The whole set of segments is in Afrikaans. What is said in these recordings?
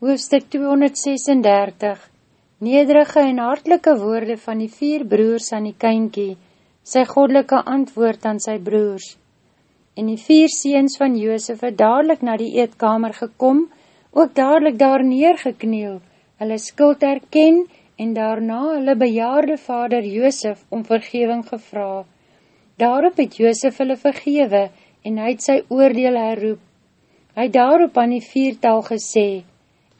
Hoofstuk 236 Nederige en hartelike woorde van die vier broers aan die kynkie, sy godelike antwoord aan sy broers. En die vier seens van Joosef het dadelijk na die eetkamer gekom, ook dadelijk daar neergekniel, hulle skuld erken en daarna hulle bejaarde vader Joosef om vergeving gevra. Daarop het Joosef hulle vergewe en hy het sy oordeel herroep. Hy daarop aan die viertal gesê,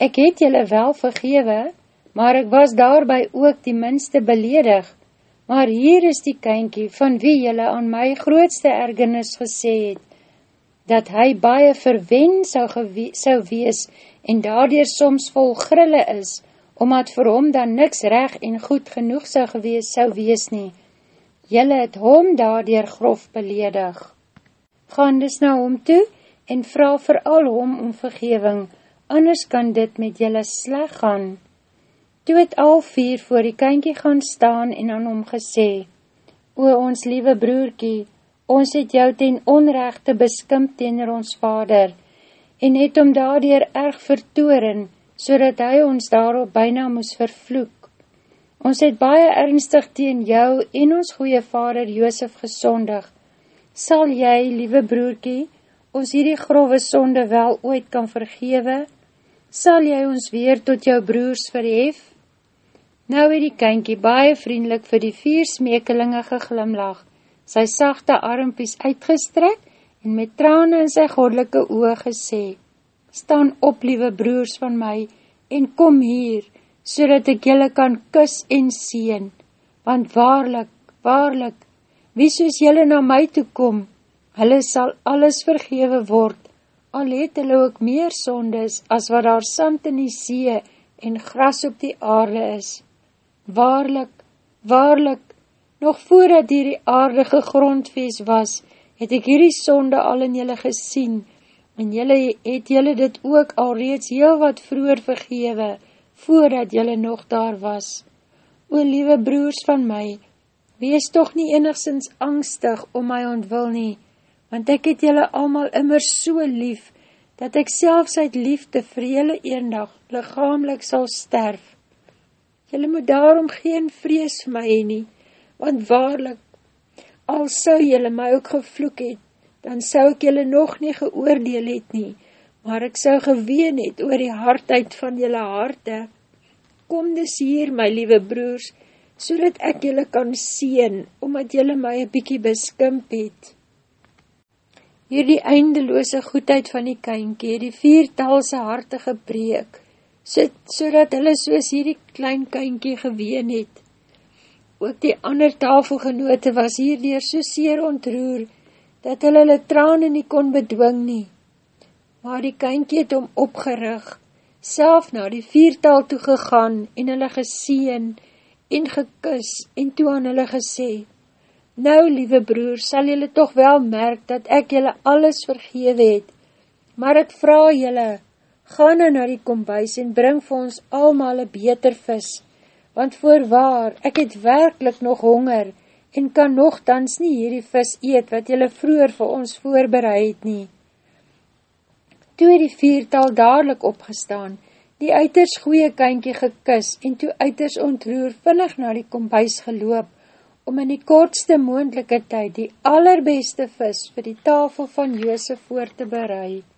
Ek het julle wel vergewe, maar ek was daarby ook die minste beledig. Maar hier is die kynkie van wie julle aan my grootste ergernis gesê het, dat hy baie verwen sou, sou wees en daardoor soms vol grille is, omdat vir hom dan niks reg en goed genoeg sou gewees sou wees nie. Julle het hom daardoor grof beledig. Gaan dus na hom toe en vraag vir al hom om vergeving, anders kan dit met julle sleg gaan. Toe het al vier voor die kynkie gaan staan en aan hom gesê, O ons liewe broerkie, ons het jou ten onrechte beskimp teenoor ons vader, en het om daardoor erg vertoren, so dat hy ons daarop byna moes vervloek. Ons het baie ernstig teen jou en ons goeie vader Joosef gesondig. Sal jy, liewe broerkie, ons hierdie grove sonde wel ooit kan vergewe, sal jy ons weer tot jou broers verhef? Nou het die kynkie baie vriendelik vir die vier smekelinge geglimlag, sy sachte armpies uitgestrek en met trane in sy godelike oog gesê, Staan op, liewe broers van my, en kom hier, so dat ek julle kan kus en sien, want waarlik, waarlik, wie soos julle na my toe kom, hulle sal alles vergewe word, al het hulle ook meer sondes as wat daar sand in die see en gras op die aarde is. Waarlik, waarlik, nog voordat die aarde gegrondvees was, het ek hierdie sonde al in julle gesien, en julle het julle dit ook al reeds heel wat vroeger vergewe, voordat julle nog daar was. O liewe broers van my, wees toch nie enigszins angstig om my ontwil nie, want ek het julle allemaal immer so lief, dat ek selfs uit liefde vir julle eendag lichamelik sal sterf. Julle moet daarom geen vrees vir my nie, want waarlik, al sou julle my ook gevloek het, dan sou ek julle nog nie geoordeel het nie, maar ek sou geween het oor die hardheid van julle harte. Kom dus hier, my liewe broers, so dat ek julle kan sien, omdat julle my een bykie beskimp het. Hierdie eindeloose goedheid van die kynkie, die viertalse harte gebreek, so, so dat hulle soos hierdie klein kynkie geween het. Ook die ander tafelgenote was hierdier so seer ontroer, dat hulle hulle trane nie kon bedwing nie. Maar die kynkie het om opgerig, self na die viertal toegegaan en hulle geseen en gekus en toe aan hulle gesê, Nou, liewe broer, sal jylle toch wel merk, dat ek jylle alles vergewe het. Maar ek vraag jylle, ga nou na die kombuis en bring vir ons almal een beter vis, want voorwaar, ek het werkelijk nog honger, en kan nogthans nie hierdie vis eet, wat jylle vroeger vir ons voorbereid nie. Toe het die viertal dadelijk opgestaan, die uiters goeie kynkie gekis, en toe uiters ontroer vinnig na die kombuis geloop, om in die kortste moendelike tyd die allerbeste vis vir die tafel van Joosef voor te bereid.